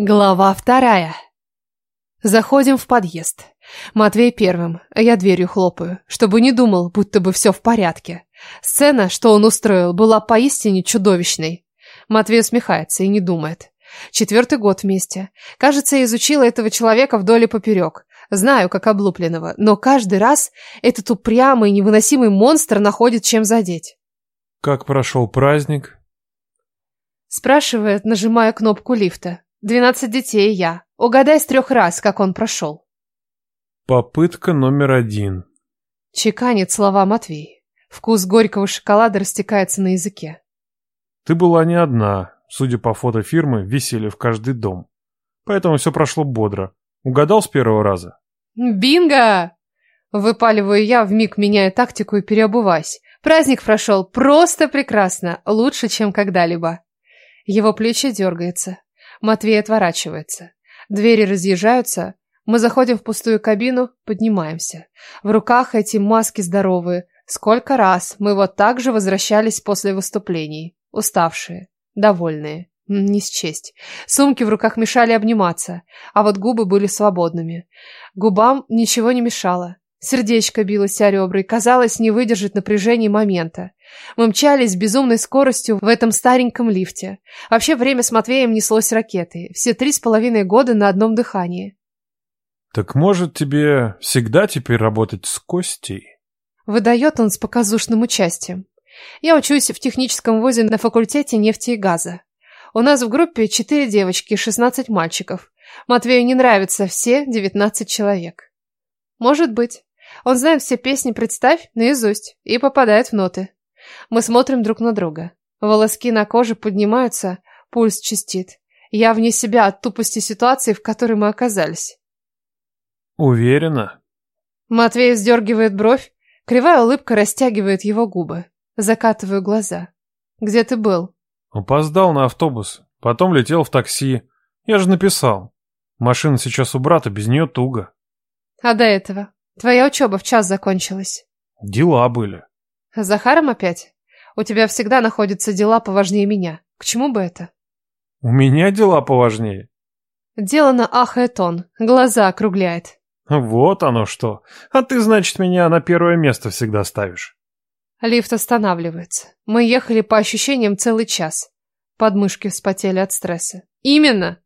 Глава вторая. Заходим в подъезд. Матвей первым, а я дверью хлопаю, чтобы не думал, будто бы все в порядке. Сцена, что он устроил, была поистине чудовищной. Матвей усмехается и не думает. Четвертый год вместе. Кажется, я изучила этого человека вдоль и поперек. Знаю, как облупленного, но каждый раз этот упрямый, невыносимый монстр находит чем задеть. Как прошел праздник? Спрашивает, нажимая кнопку лифта. Двенадцать детей я. Угадай с трех раз, как он прошел. Попытка номер один. Чеканит слова Матвей. Вкус горького шоколада растекается на языке. Ты была не одна. Судя по фото фирмы, висели в каждый дом. Поэтому все прошло бодро. Угадал с первого раза? Бинго! Выпаливаю я, вмиг меняя тактику и переобуваясь. Праздник прошел просто прекрасно, лучше, чем когда-либо. Его плечи дергаются. Матвей отворачивается. Двери разъезжаются. Мы заходим в пустую кабину, поднимаемся. В руках эти маски здоровые. Сколько раз мы вот так же возвращались после выступлений. Уставшие, довольные. Не счесть. Сумки в руках мешали обниматься, а вот губы были свободными. Губам ничего не мешало. Сердечко билось о ребра и, казалось, не выдержит напряжения момента. Мы мчались с безумной скоростью в этом стареньком лифте. Вообще время с Матвеем неслось ракетой. Все три с половиной года на одном дыхании. Так может тебе всегда теперь работать с Костей? Выдает он с показушным участием. Я учусь в техническом вузе на факультете нефти и газа. У нас в группе четыре девочки и шестнадцать мальчиков. Матвею не нравятся все девятнадцать человек. Может быть. Он знает все песни «Представь» наизусть и попадает в ноты. Мы смотрим друг на друга. Волоски на коже поднимаются, пульс чистит. Я вне себя от тупости ситуации, в которой мы оказались. Уверена? Матвей вздергивает бровь, кривая улыбка растягивает его губы. Закатываю глаза. Где ты был? Опоздал на автобус, потом летел в такси. Я же написал. Машина сейчас у брата, без нее туго. А до этого? Твоя учеба в час закончилась. Дела были. С Захаром опять? У тебя всегда находятся дела поважнее меня. К чему бы это? У меня дела поважнее. Дело на ахает он, глаза округляет. Вот оно что. А ты, значит, меня на первое место всегда ставишь. Лифт останавливается. Мы ехали по ощущениям целый час. Подмышки вспотели от стресса. Именно!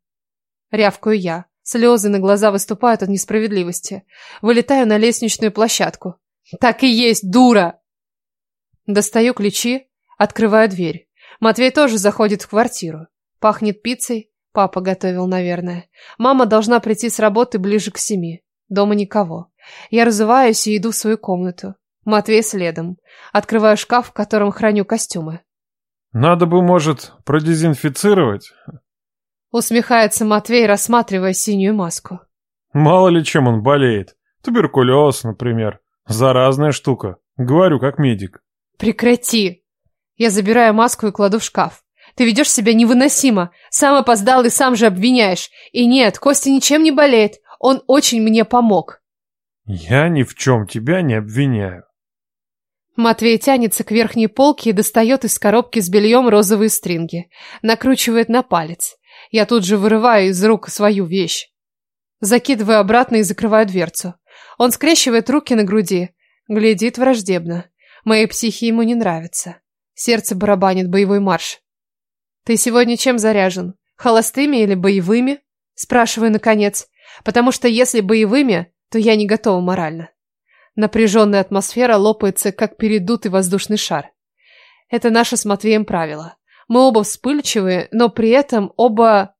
Рявкаю я. Слезы на глаза выступают от несправедливости. Вылетаю на лестничную площадку. Так и есть, дура! Достаю ключи, открываю дверь. Матвей тоже заходит в квартиру. Пахнет пиццей. Папа готовил, наверное. Мама должна прийти с работы ближе к семи. Дома никого. Я разуваюсь и иду в свою комнату. Матвей следом. Открываю шкаф, в котором храню костюмы. Надо бы, может, продезинфицировать? Усмехается Матвей, рассматривая синюю маску. Мало ли чем он болеет. Туберкулез, например. Заразная штука. Говорю, как медик. Прекрати. Я забираю маску и кладу в шкаф. Ты ведешь себя невыносимо. Сам опоздал и сам же обвиняешь. И нет, Костя ничем не болеет. Он очень мне помог. Я ни в чем тебя не обвиняю. Матвей тянется к верхней полке и достает из коробки с бельем розовые стринги. Накручивает на палец. Я тут же вырываю из рук свою вещь. Закидываю обратно и закрываю дверцу. Он скрещивает руки на груди, глядит враждебно. Моей психи ему не нравится. Сердце барабанит боевой марш. «Ты сегодня чем заряжен? Холостыми или боевыми?» Спрашиваю наконец, потому что если боевыми, то я не готова морально. Напряженная атмосфера лопается, как передутый воздушный шар. Это наше с Матвеем правило. Мы оба вспыльчивые, но при этом оба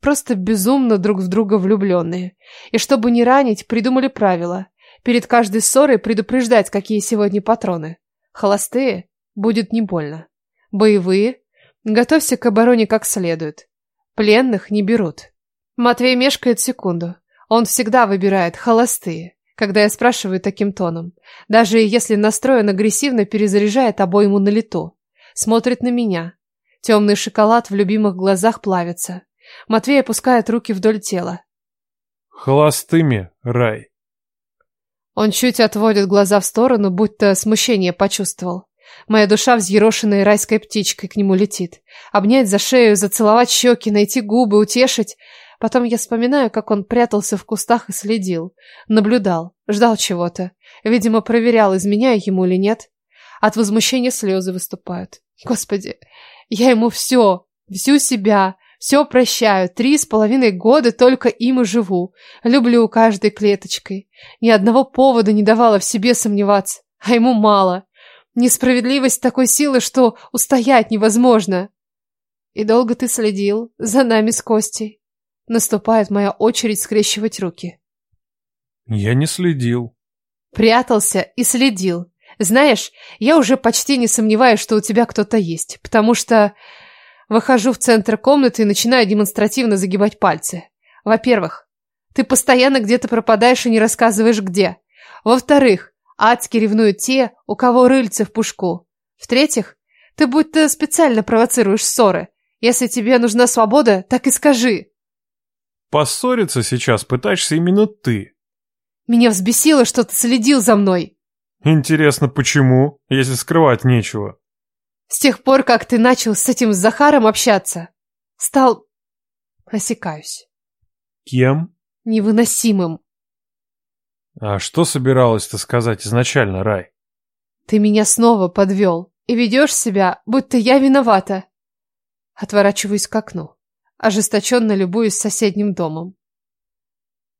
просто безумно друг в друга влюбленные. И чтобы не ранить, придумали правила. Перед каждой ссорой предупреждать, какие сегодня патроны. Холостые – будет не больно. Боевые – готовься к обороне как следует. Пленных не берут. Матвей мешкает секунду. Он всегда выбирает холостые, когда я спрашиваю таким тоном. Даже если настроен агрессивно, перезаряжает обойму на лету. Смотрит на меня, Темный шоколад в любимых глазах плавится. Матвей опускает руки вдоль тела. Холостыми, рай. Он чуть отводит глаза в сторону, будто смущение почувствовал. Моя душа, взъерошенная райской птичкой, к нему летит. Обнять за шею, зацеловать щеки, найти губы, утешить. Потом я вспоминаю, как он прятался в кустах и следил. Наблюдал, ждал чего-то. Видимо, проверял, изменяю ему или нет. От возмущения слезы выступают. Господи, я ему все, всю себя, все прощаю. Три с половиной года только им и живу. Люблю каждой клеточкой. Ни одного повода не давала в себе сомневаться. А ему мало. Несправедливость такой силы, что устоять невозможно. И долго ты следил за нами с Костей. Наступает моя очередь скрещивать руки. Я не следил. Прятался и следил. Знаешь, я уже почти не сомневаюсь, что у тебя кто-то есть, потому что выхожу в центр комнаты и начинаю демонстративно загибать пальцы. Во-первых, ты постоянно где-то пропадаешь и не рассказываешь где. Во-вторых, адски ревнуют те, у кого рыльце в пушку. В-третьих, ты будто специально провоцируешь ссоры. Если тебе нужна свобода, так и скажи. Поссориться сейчас пытаешься именно ты. Меня взбесило, что ты следил за мной. Интересно, почему, если скрывать нечего? С тех пор, как ты начал с этим Захаром общаться, стал... Осекаюсь. Кем? Невыносимым. А что собиралась-то сказать изначально, Рай? Ты меня снова подвел и ведешь себя, будто я виновата. Отворачиваюсь к окну, ожесточенно любуюсь соседним домом.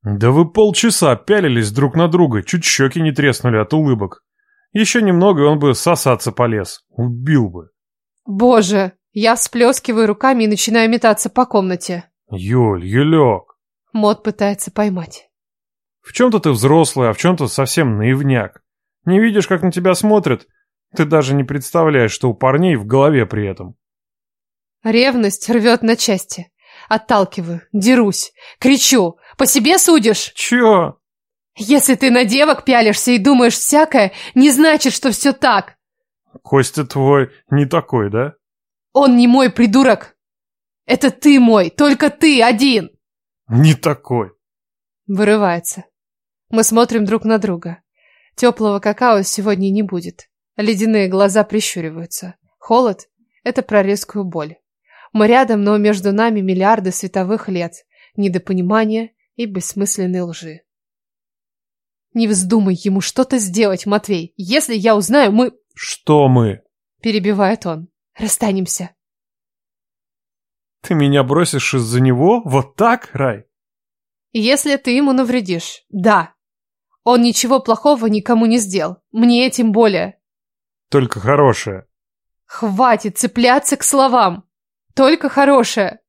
Да вы полчаса пялились друг на друга, чуть щеки не треснули от улыбок. Еще немного, и он бы сосаться полез. Убил бы. Боже, я всплескиваю руками и начинаю метаться по комнате. Юль, Юлек. Мод пытается поймать. В чем-то ты взрослый, а в чем-то совсем наивняк. Не видишь, как на тебя смотрят? Ты даже не представляешь, что у парней в голове при этом. Ревность рвет на части. Отталкиваю, дерусь, кричу. По себе судишь? Чё? Если ты на девок пялишься и думаешь всякое, не значит, что все так. Костя твой не такой, да? Он не мой придурок. Это ты мой, только ты один. Не такой. Вырывается. Мы смотрим друг на друга. Теплого какао сегодня не будет. Ледяные глаза прищуриваются. Холод — это про резкую боль. Мы рядом, но между нами миллиарды световых лет, недопонимания и бессмысленной лжи. Не вздумай ему что-то сделать, Матвей. Если я узнаю, мы... Что мы? Перебивает он. Расстанемся. Ты меня бросишь из-за него? Вот так, Рай? Если ты ему навредишь, да. Он ничего плохого никому не сделал. Мне тем более. Только хорошее. Хватит цепляться к словам. Только хорошее.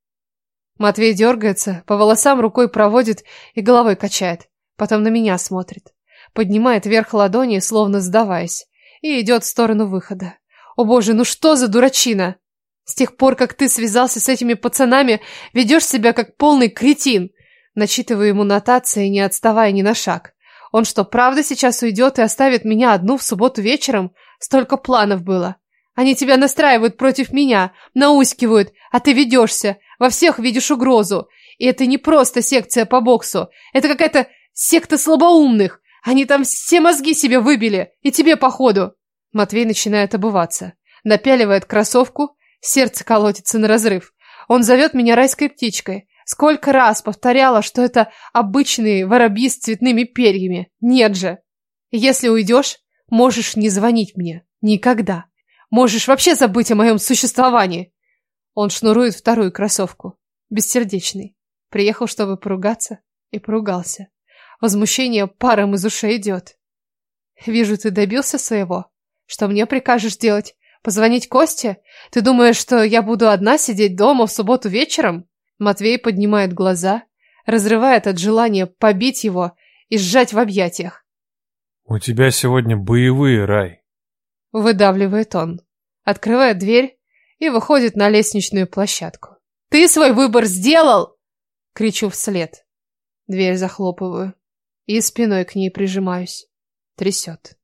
Матвей дергается, по волосам рукой проводит и головой качает. Потом на меня смотрит. Поднимает вверх ладони, словно сдаваясь. И идет в сторону выхода. О боже, ну что за дурачина? С тех пор, как ты связался с этими пацанами, ведешь себя как полный кретин. Начитываю ему нотации, не отставая ни на шаг. Он что, правда сейчас уйдет и оставит меня одну в субботу вечером? Столько планов было. Они тебя настраивают против меня, наускивают, а ты ведешься, во всех видишь угрозу. И это не просто секция по боксу, это какая-то секта слабоумных. Они там все мозги себе выбили, и тебе походу. Матвей начинает обуваться, напяливает кроссовку, сердце колотится на разрыв. Он зовет меня райской птичкой. Сколько раз повторяла, что это обычные воробьи с цветными перьями. Нет же. Если уйдешь, можешь не звонить мне. Никогда. Можешь вообще забыть о моем существовании. Он шнурует вторую кроссовку. Бессердечный. Приехал, чтобы поругаться, и поругался. Возмущение паром из ушей идет. Вижу, ты добился своего. Что мне прикажешь делать? Позвонить Косте? Ты думаешь, что я буду одна сидеть дома в субботу вечером? Матвей поднимает глаза, разрывает от желания побить его и сжать в объятиях. У тебя сегодня боевые, Рай. Выдавливает он. Открывает дверь и выходит на лестничную площадку. «Ты свой выбор сделал!» Кричу вслед. Дверь захлопываю и спиной к ней прижимаюсь. Трясет.